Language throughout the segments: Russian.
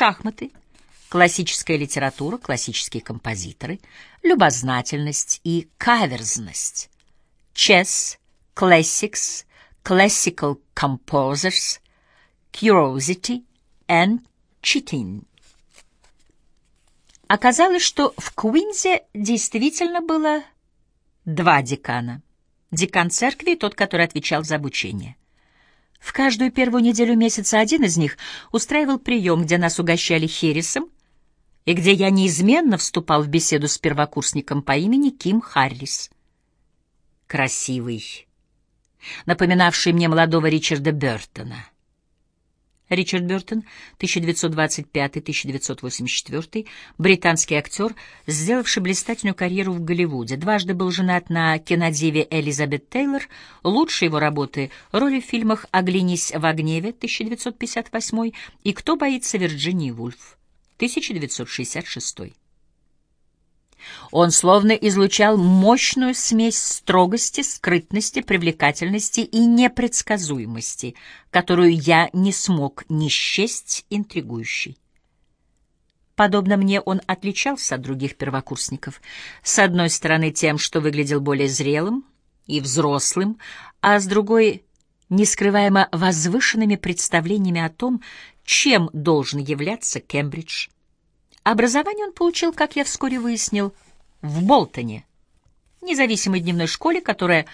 шахматы, классическая литература, классические композиторы, любознательность и каверзность, chess, classics, classical composers, curiosity and cheating. Оказалось, что в Куинзе действительно было два декана. Декан церкви и тот, который отвечал за обучение. В каждую первую неделю месяца один из них устраивал прием, где нас угощали хересом, и где я неизменно вступал в беседу с первокурсником по имени Ким Харрис. Красивый, напоминавший мне молодого Ричарда Бертона. Ричард Бертон, 1925-1984, британский актер, сделавший блистательную карьеру в Голливуде. Дважды был женат на кинодиве Элизабет Тейлор. Лучшие его работы — роли в фильмах «Оглянись в гневе» 1958 и «Кто боится Вирджинии Вульф» 1966. Он словно излучал мощную смесь строгости, скрытности, привлекательности и непредсказуемости, которую я не смог не счесть интригующей. Подобно мне он отличался от других первокурсников. С одной стороны тем, что выглядел более зрелым и взрослым, а с другой — нескрываемо возвышенными представлениями о том, чем должен являться Кембридж. Образование он получил, как я вскоре выяснил, в Болтоне, независимой дневной школе, которая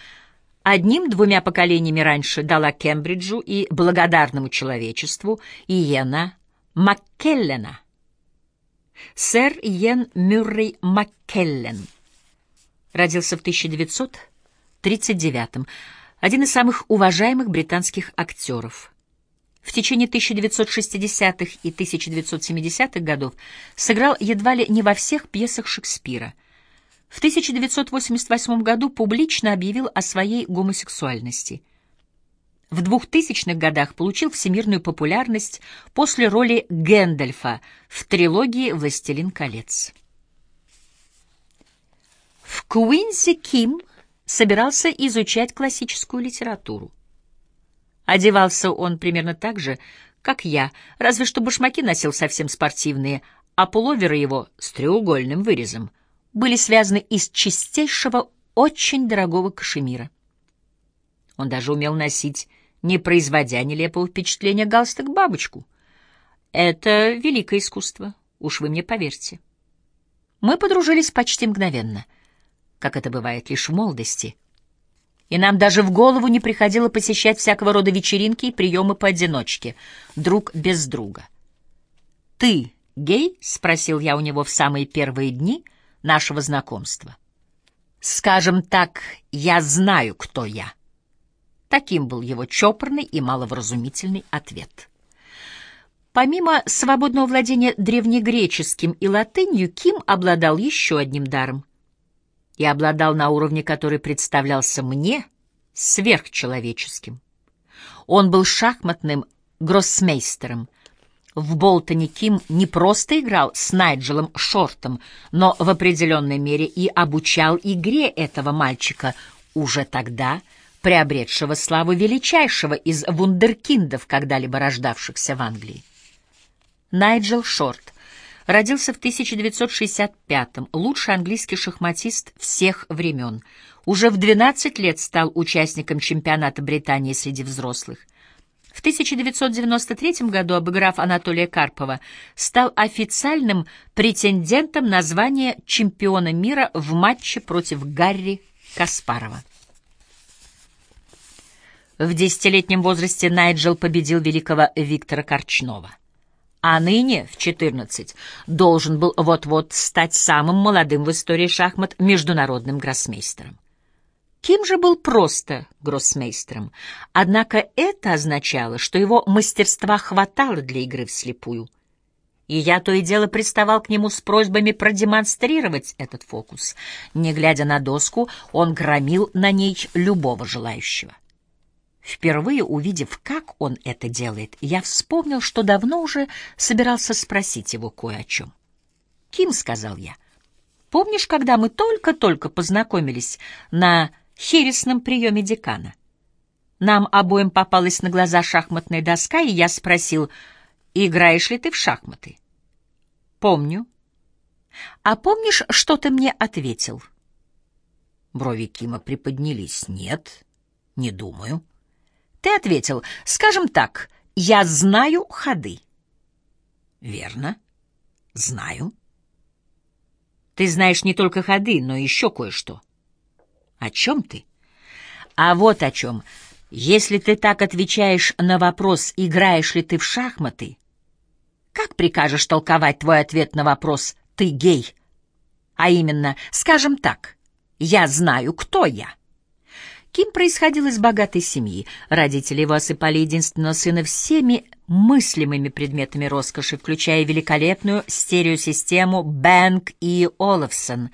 одним-двумя поколениями раньше дала Кембриджу и благодарному человечеству Иена Маккеллена. Сэр Иен Мюррей Маккеллен родился в 1939 один из самых уважаемых британских актеров – в течение 1960-х и 1970-х годов сыграл едва ли не во всех пьесах Шекспира. В 1988 году публично объявил о своей гомосексуальности. В 2000-х годах получил всемирную популярность после роли Гэндальфа в трилогии «Властелин колец». В Куинзи Ким собирался изучать классическую литературу. Одевался он примерно так же, как я, разве что башмаки носил совсем спортивные, а пуловеры его с треугольным вырезом были связаны из чистейшего, очень дорогого кашемира. Он даже умел носить, не производя нелепого впечатления, галстук-бабочку. Это великое искусство, уж вы мне поверьте. Мы подружились почти мгновенно, как это бывает лишь в молодости — и нам даже в голову не приходило посещать всякого рода вечеринки и приемы поодиночке, друг без друга. «Ты гей?» — спросил я у него в самые первые дни нашего знакомства. «Скажем так, я знаю, кто я». Таким был его чопорный и маловразумительный ответ. Помимо свободного владения древнегреческим и латынью, Ким обладал еще одним даром — и обладал на уровне, который представлялся мне сверхчеловеческим. Он был шахматным гроссмейстером. В Болтоне Ким не просто играл с Найджелом Шортом, но в определенной мере и обучал игре этого мальчика уже тогда, приобретшего славу величайшего из вундеркиндов, когда-либо рождавшихся в Англии. Найджел Шорт Родился в 1965-м, лучший английский шахматист всех времен. Уже в 12 лет стал участником чемпионата Британии среди взрослых. В 1993 году, обыграв Анатолия Карпова, стал официальным претендентом на звание чемпиона мира в матче против Гарри Каспарова. В десятилетнем возрасте Найджел победил великого Виктора Корчнова а ныне, в 14, должен был вот-вот стать самым молодым в истории шахмат международным гроссмейстером. Ким же был просто гроссмейстером, однако это означало, что его мастерства хватало для игры вслепую. И я то и дело приставал к нему с просьбами продемонстрировать этот фокус. Не глядя на доску, он громил на ней любого желающего. Впервые увидев, как он это делает, я вспомнил, что давно уже собирался спросить его кое о чем. «Ким», — сказал я, — «помнишь, когда мы только-только познакомились на хересном приеме декана? Нам обоим попалась на глаза шахматная доска, и я спросил, играешь ли ты в шахматы? Помню. А помнишь, что ты мне ответил? Брови Кима приподнялись. Нет, не думаю. Ты ответил, скажем так, я знаю ходы. Верно, знаю. Ты знаешь не только ходы, но еще кое-что. О чем ты? А вот о чем. Если ты так отвечаешь на вопрос, играешь ли ты в шахматы, как прикажешь толковать твой ответ на вопрос «ты гей»? А именно, скажем так, «я знаю, кто я». Ким происходил из богатой семьи. Родители его осыпали единственного сына всеми мыслимыми предметами роскоши, включая великолепную стереосистему Бэнк и Олафсон,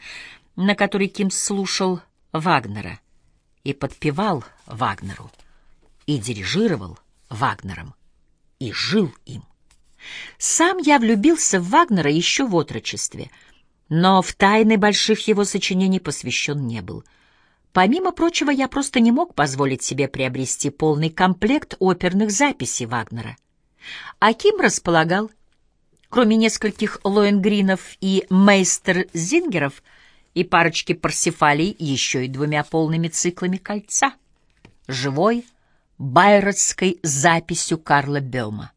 на которой Ким слушал Вагнера и подпевал Вагнеру, и дирижировал Вагнером, и жил им. Сам я влюбился в Вагнера еще в отрочестве, но в тайны больших его сочинений посвящен не был — Помимо прочего, я просто не мог позволить себе приобрести полный комплект оперных записей Вагнера. Аким располагал, кроме нескольких Лоенгринов и Мейстер-Зингеров и парочки Парсифалей, еще и двумя полными циклами кольца, живой байротской записью Карла Бема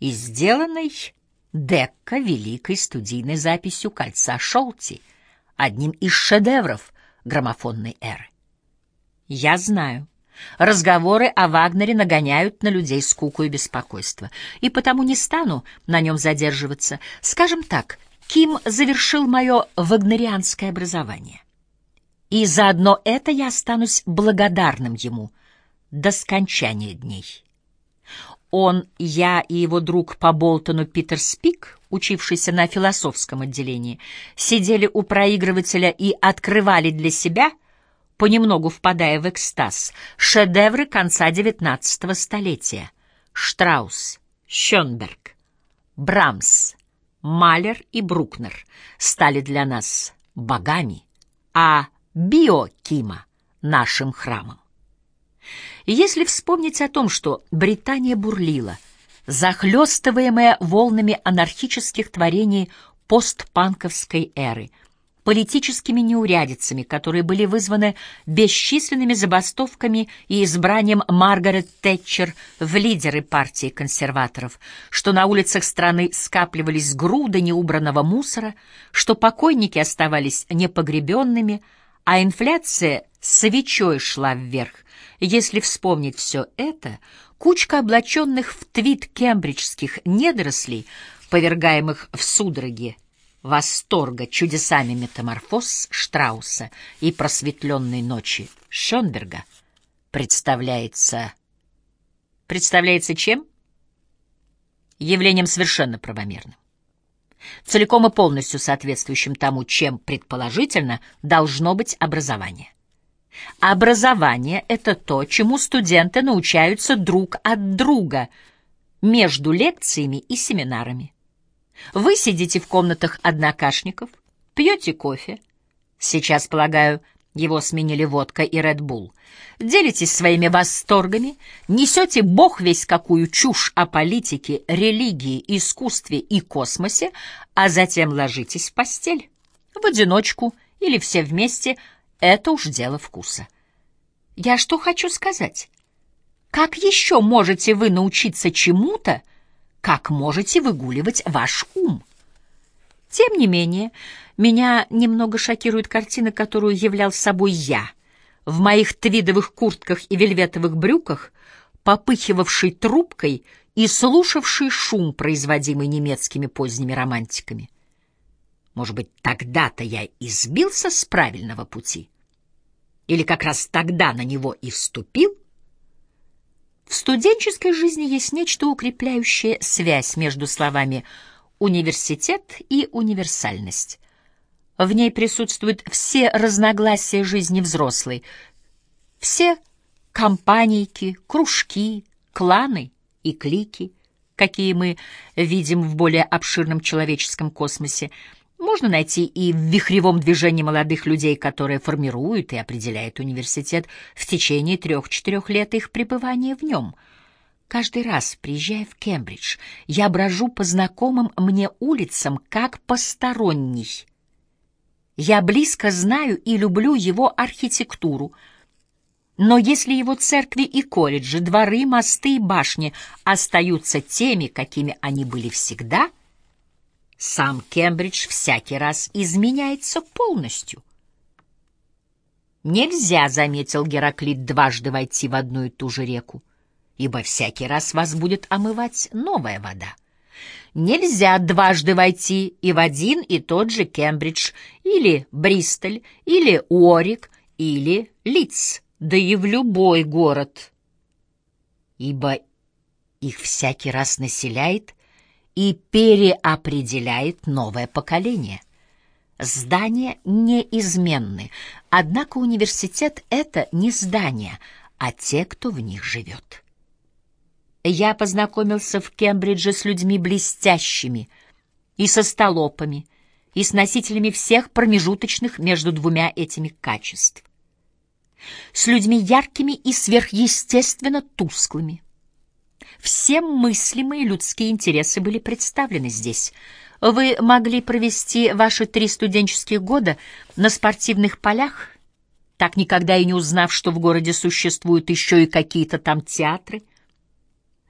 и сделанной Декка великой студийной записью кольца Шолти, одним из шедевров — граммофонной эры. Я знаю. Разговоры о Вагнере нагоняют на людей скуку и беспокойство, и потому не стану на нем задерживаться. Скажем так, Ким завершил мое вагнерианское образование. И заодно это я останусь благодарным ему до скончания дней. Он, я и его друг по Болтону Питер Спик, учившийся на философском отделении, сидели у проигрывателя и открывали для себя, понемногу впадая в экстаз, шедевры конца XIX столетия. Штраус, Шönberg, Брамс, Малер и Брукнер стали для нас богами, а Биокима — нашим храмом. Если вспомнить о том, что Британия бурлила, захлестываемая волнами анархических творений постпанковской эры, политическими неурядицами, которые были вызваны бесчисленными забастовками и избранием Маргарет Тэтчер в лидеры партии консерваторов, что на улицах страны скапливались груды неубранного мусора, что покойники оставались непогребенными, а инфляция свечой шла вверх, если вспомнить все это, кучка облаченных в твит кембриджских недорослей, повергаемых в судороги восторга чудесами метаморфоз Штрауса и просветленной ночи Шонберга, представляется... Представляется чем? Явлением совершенно правомерным целиком и полностью соответствующим тому, чем, предположительно, должно быть образование. Образование — это то, чему студенты научаются друг от друга между лекциями и семинарами. Вы сидите в комнатах однокашников, пьете кофе. Сейчас, полагаю, его сменили водка и Редбул. Делитесь своими восторгами, несете бог весь какую чушь о политике, религии, искусстве и космосе, а затем ложитесь в постель. В одиночку или все вместе — это уж дело вкуса. Я что хочу сказать? Как еще можете вы научиться чему-то, как можете выгуливать ваш ум? Тем не менее, меня немного шокирует картина, которую являл собой я, в моих твидовых куртках и вельветовых брюках, попыхивавший трубкой и слушавший шум, производимый немецкими поздними романтиками. Может быть, тогда-то я избился с правильного пути? Или как раз тогда на него и вступил? В студенческой жизни есть нечто укрепляющее связь между словами «университет» и «универсальность». В ней присутствуют все разногласия жизни взрослой, все компанийки, кружки, кланы и клики, какие мы видим в более обширном человеческом космосе — можно найти и в вихревом движении молодых людей, которые формируют и определяют университет в течение трех-четырех лет их пребывания в нем. Каждый раз, приезжая в Кембридж, я брожу по знакомым мне улицам как посторонний. Я близко знаю и люблю его архитектуру, но если его церкви и колледжи, дворы, мосты и башни остаются теми, какими они были всегда, сам Кембридж всякий раз изменяется полностью. Нельзя, заметил Гераклит, дважды войти в одну и ту же реку ибо всякий раз вас будет омывать новая вода. Нельзя дважды войти и в один и тот же Кембридж, или Бристоль, или Уорик, или Лидс, да и в любой город, ибо их всякий раз населяет и переопределяет новое поколение. Здания неизменны, однако университет — это не здание, а те, кто в них живет. Я познакомился в Кембридже с людьми блестящими, и со столопами, и с носителями всех промежуточных между двумя этими качеств. С людьми яркими и сверхъестественно тусклыми. Все мыслимые людские интересы были представлены здесь. Вы могли провести ваши три студенческих года на спортивных полях, так никогда и не узнав, что в городе существуют еще и какие-то там театры,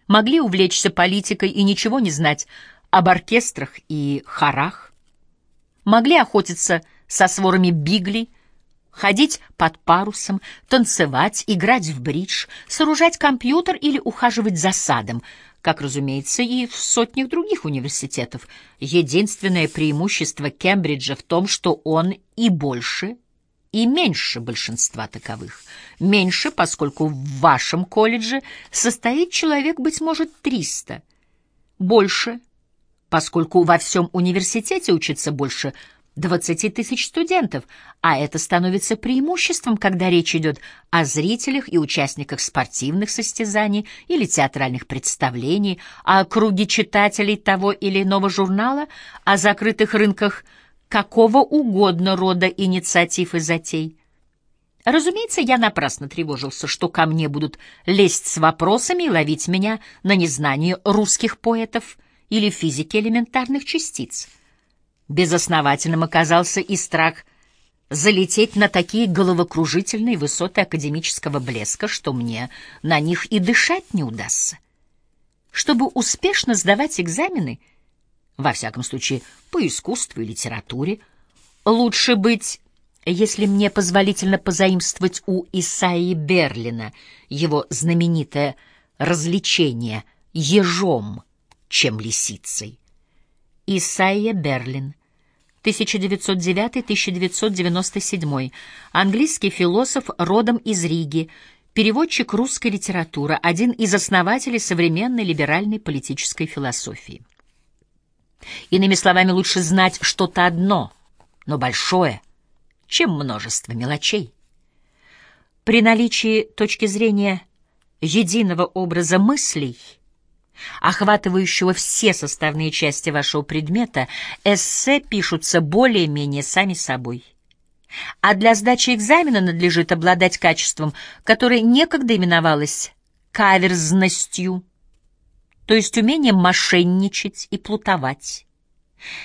могли увлечься политикой и ничего не знать об оркестрах и хорах, могли охотиться со сворами биглей, ходить под парусом, танцевать, играть в бридж, сооружать компьютер или ухаживать за садом, как, разумеется, и в сотнях других университетов. Единственное преимущество Кембриджа в том, что он и больше и меньше большинства таковых. Меньше, поскольку в вашем колледже состоит человек, быть может, 300. Больше, поскольку во всем университете учится больше 20 тысяч студентов, а это становится преимуществом, когда речь идет о зрителях и участниках спортивных состязаний или театральных представлений, о круге читателей того или иного журнала, о закрытых рынках – какого угодно рода инициатив и затей. Разумеется, я напрасно тревожился, что ко мне будут лезть с вопросами и ловить меня на незнание русских поэтов или физики элементарных частиц. Безосновательным оказался и страх залететь на такие головокружительные высоты академического блеска, что мне на них и дышать не удастся. Чтобы успешно сдавать экзамены — во всяком случае, по искусству и литературе. Лучше быть, если мне позволительно позаимствовать у Исаии Берлина его знаменитое развлечение ежом, чем лисицей. Исайя Берлин, 1909-1997, английский философ родом из Риги, переводчик русской литературы, один из основателей современной либеральной политической философии. Иными словами, лучше знать что-то одно, но большое, чем множество мелочей. При наличии точки зрения единого образа мыслей, охватывающего все составные части вашего предмета, эссе пишутся более-менее сами собой. А для сдачи экзамена надлежит обладать качеством, которое некогда именовалось каверзностью, то есть умением мошенничать и плутовать.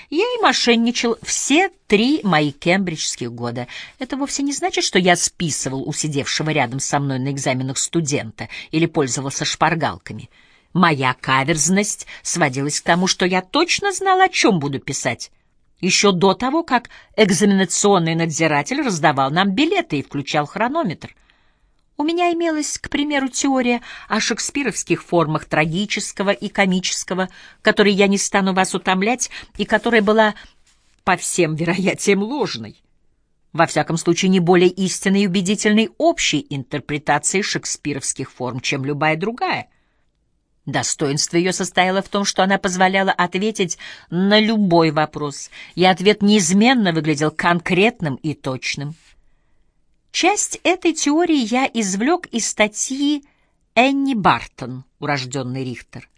Я и мошенничал все три мои кембриджских года. Это вовсе не значит, что я списывал у сидевшего рядом со мной на экзаменах студента или пользовался шпаргалками. Моя каверзность сводилась к тому, что я точно знал, о чем буду писать. Еще до того, как экзаменационный надзиратель раздавал нам билеты и включал хронометр — у меня имелась, к примеру, теория о шекспировских формах трагического и комического, которой я не стану вас утомлять, и которая была по всем вероятиям ложной. Во всяком случае, не более истинной и убедительной общей интерпретации шекспировских форм, чем любая другая. Достоинство ее состояло в том, что она позволяла ответить на любой вопрос, и ответ неизменно выглядел конкретным и точным. Часть этой теории я извлек из статьи Энни Бартон, урожденный Рихтер.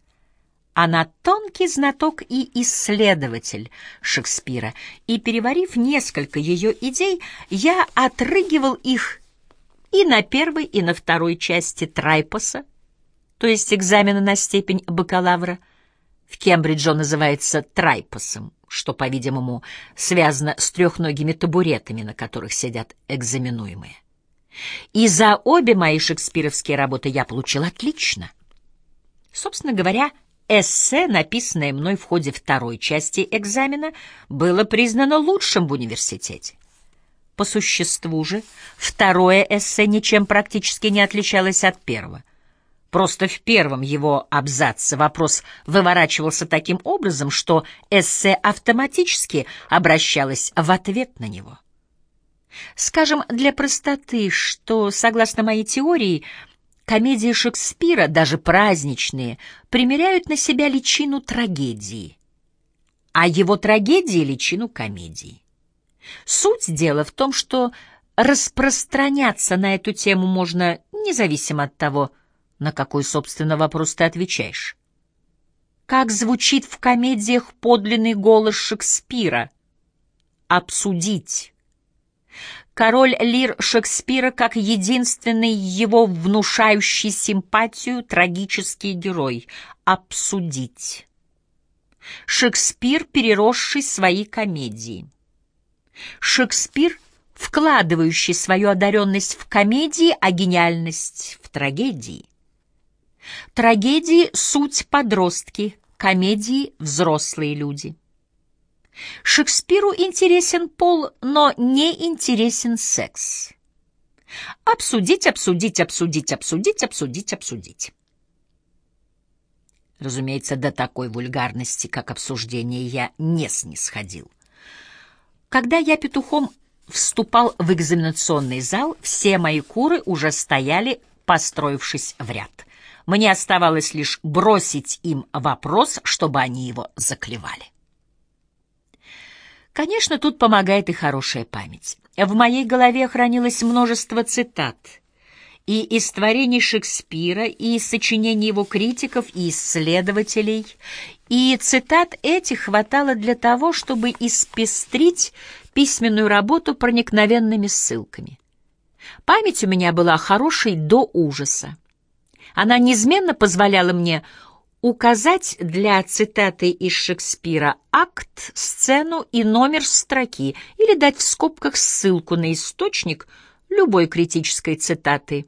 Она тонкий знаток и исследователь Шекспира, и, переварив несколько ее идей, я отрыгивал их и на первой, и на второй части Трайпоса, то есть экзамена на степень бакалавра. В Кембридже он называется трайпосом, что, по-видимому, связано с трехногими табуретами, на которых сидят экзаменуемые. И за обе мои шекспировские работы я получил отлично. Собственно говоря, эссе, написанное мной в ходе второй части экзамена, было признано лучшим в университете. По существу же, второе эссе ничем практически не отличалось от первого. Просто в первом его абзаце вопрос выворачивался таким образом, что эссе автоматически обращалось в ответ на него. Скажем для простоты, что, согласно моей теории, комедии Шекспира, даже праздничные, примеряют на себя личину трагедии, а его трагедии — личину комедии. Суть дела в том, что распространяться на эту тему можно независимо от того, на какой, собственно, вопрос ты отвечаешь. Как звучит в комедиях подлинный голос Шекспира? Обсудить. Король Лир Шекспира как единственный его внушающий симпатию трагический герой. Обсудить. Шекспир, переросший свои комедии. Шекспир, вкладывающий свою одаренность в комедии, а гениальность в трагедии. Трагедии — суть подростки, комедии — взрослые люди. Шекспиру интересен пол, но не интересен секс. Обсудить, обсудить, обсудить, обсудить, обсудить, обсудить. Разумеется, до такой вульгарности, как обсуждение, я не снисходил. Когда я петухом вступал в экзаменационный зал, все мои куры уже стояли, построившись в ряд. Мне оставалось лишь бросить им вопрос, чтобы они его заклевали. Конечно, тут помогает и хорошая память. В моей голове хранилось множество цитат и из творений Шекспира, и из сочинений его критиков и исследователей, и цитат этих хватало для того, чтобы испестрить письменную работу проникновенными ссылками. Память у меня была хорошей до ужаса. Она неизменно позволяла мне указать для цитаты из Шекспира акт, сцену и номер строки или дать в скобках ссылку на источник любой критической цитаты.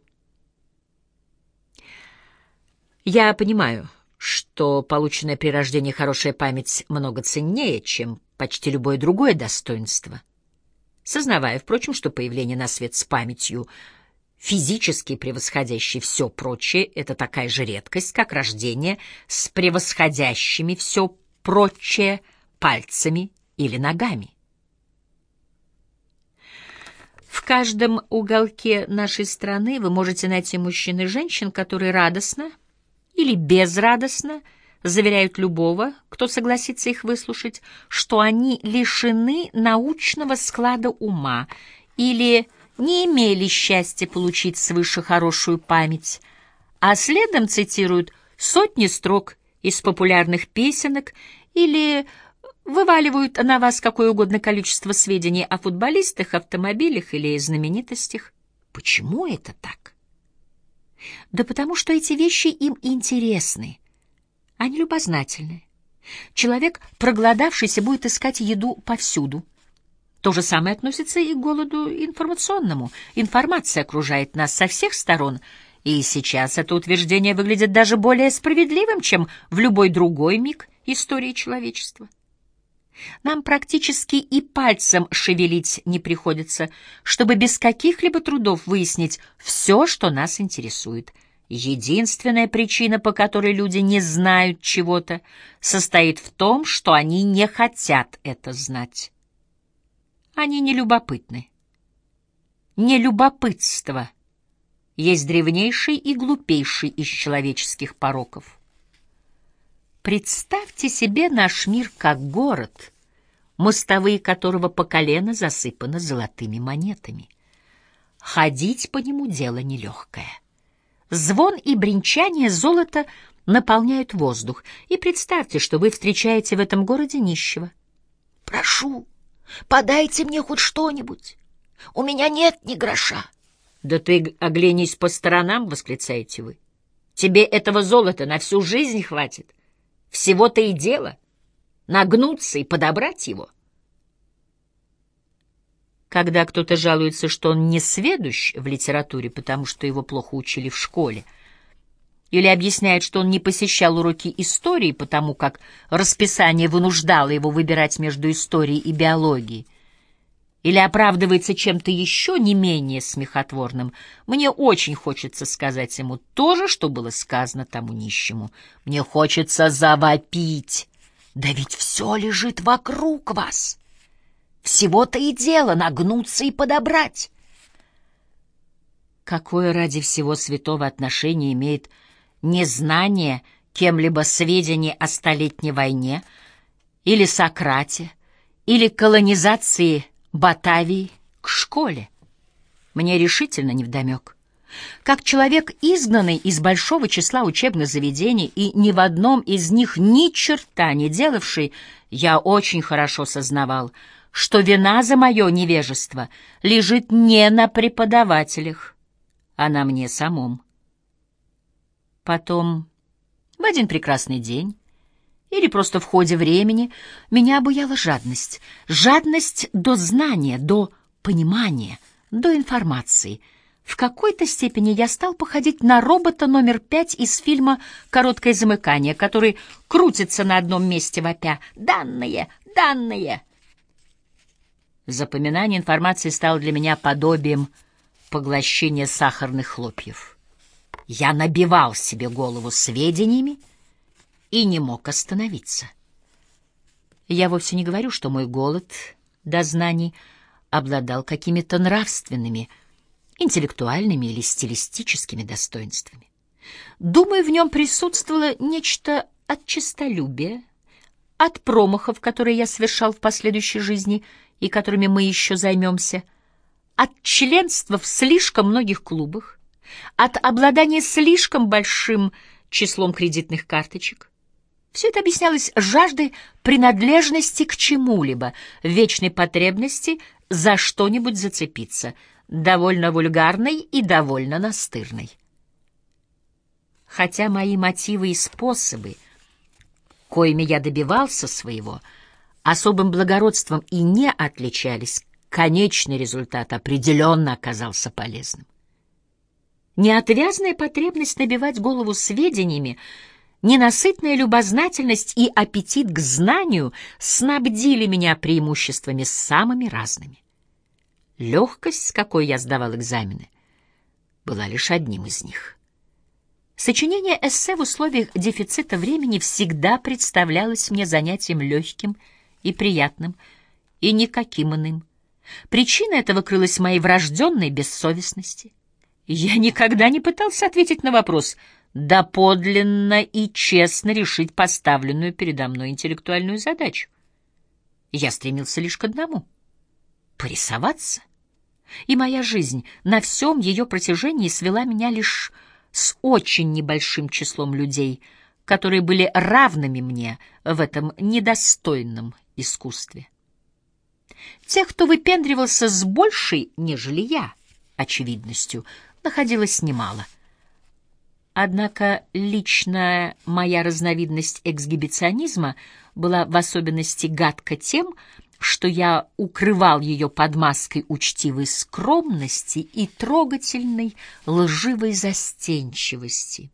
Я понимаю, что полученная при рождении хорошая память много ценнее, чем почти любое другое достоинство. Сознавая, впрочем, что появление на свет с памятью — физически превосходящий все прочее, это такая же редкость, как рождение с превосходящими все прочее пальцами или ногами. В каждом уголке нашей страны вы можете найти мужчин и женщин, которые радостно или безрадостно заверяют любого, кто согласится их выслушать, что они лишены научного склада ума или не имели счастья получить свыше хорошую память, а следом цитируют сотни строк из популярных песенок или вываливают на вас какое угодно количество сведений о футболистах, автомобилях или знаменитостях. Почему это так? Да потому что эти вещи им интересны, они любознательны. Человек, проголодавшийся, будет искать еду повсюду. То же самое относится и к голоду информационному. Информация окружает нас со всех сторон, и сейчас это утверждение выглядит даже более справедливым, чем в любой другой миг истории человечества. Нам практически и пальцем шевелить не приходится, чтобы без каких-либо трудов выяснить все, что нас интересует. Единственная причина, по которой люди не знают чего-то, состоит в том, что они не хотят это знать. Они не любопытны. Нелюбопытство есть древнейший и глупейший из человеческих пороков. Представьте себе наш мир как город, мостовые которого по колено засыпаны золотыми монетами. Ходить по нему дело нелегкое. Звон и бренчание золота наполняют воздух, и представьте, что вы встречаете в этом городе нищего. «Прошу, Подайте мне хоть что-нибудь. У меня нет ни гроша. — Да ты оглянись по сторонам, — восклицаете вы. Тебе этого золота на всю жизнь хватит. Всего-то и дело — нагнуться и подобрать его. Когда кто-то жалуется, что он не сведущ в литературе, потому что его плохо учили в школе, или объясняет, что он не посещал уроки истории, потому как расписание вынуждало его выбирать между историей и биологией, или оправдывается чем-то еще не менее смехотворным, мне очень хочется сказать ему то же, что было сказано тому нищему. Мне хочется завопить. Да ведь все лежит вокруг вас. Всего-то и дело нагнуться и подобрать. Какое ради всего святого отношение имеет незнание кем-либо сведений о Столетней войне или Сократе, или колонизации Батавии к школе. Мне решительно невдомек. Как человек, изгнанный из большого числа учебных заведений и ни в одном из них ни черта не делавший, я очень хорошо сознавал, что вина за мое невежество лежит не на преподавателях, а на мне самом. Потом, в один прекрасный день, или просто в ходе времени, меня обуяла жадность. Жадность до знания, до понимания, до информации. В какой-то степени я стал походить на робота номер пять из фильма «Короткое замыкание», который крутится на одном месте вопя «Данные! Данные!». Запоминание информации стало для меня подобием поглощения сахарных хлопьев. Я набивал себе голову сведениями, и не мог остановиться. Я вовсе не говорю, что мой голод до знаний обладал какими-то нравственными, интеллектуальными или стилистическими достоинствами. Думаю, в нем присутствовало нечто от честолюбия, от промахов, которые я совершал в последующей жизни и которыми мы еще займемся, от членства в слишком многих клубах, от обладания слишком большим числом кредитных карточек, все это объяснялось жаждой принадлежности к чему-либо, вечной потребности за что-нибудь зацепиться, довольно вульгарной и довольно настырной. Хотя мои мотивы и способы, коими я добивался своего, особым благородством и не отличались, конечный результат определенно оказался полезным. Неотвязная потребность набивать голову сведениями — Ненасытная любознательность и аппетит к знанию снабдили меня преимуществами самыми разными. Легкость, с какой я сдавал экзамены, была лишь одним из них. Сочинение эссе в условиях дефицита времени всегда представлялось мне занятием легким и приятным, и никаким иным. Причина этого крылась в моей врожденной бессовестности. Я никогда не пытался ответить на вопрос — доподлинно и честно решить поставленную передо мной интеллектуальную задачу. Я стремился лишь к одному — порисоваться. И моя жизнь на всем ее протяжении свела меня лишь с очень небольшим числом людей, которые были равными мне в этом недостойном искусстве. Тех, кто выпендривался с большей, нежели я, очевидностью, находилось немало — Однако личная моя разновидность эксгибиционизма была в особенности гадка тем, что я укрывал ее под маской учтивой скромности и трогательной лживой застенчивости.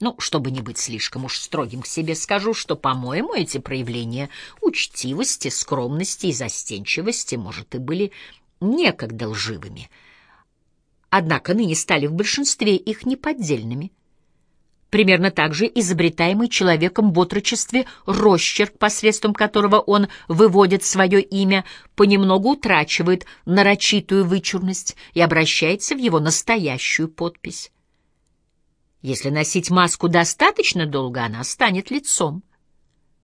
Ну, чтобы не быть слишком уж строгим к себе, скажу, что, по-моему, эти проявления учтивости, скромности и застенчивости, может, и были некогда лживыми — однако ныне стали в большинстве их неподдельными. Примерно так же изобретаемый человеком в отрочестве росчерк, посредством которого он выводит свое имя, понемногу утрачивает нарочитую вычурность и обращается в его настоящую подпись. Если носить маску достаточно долго, она станет лицом.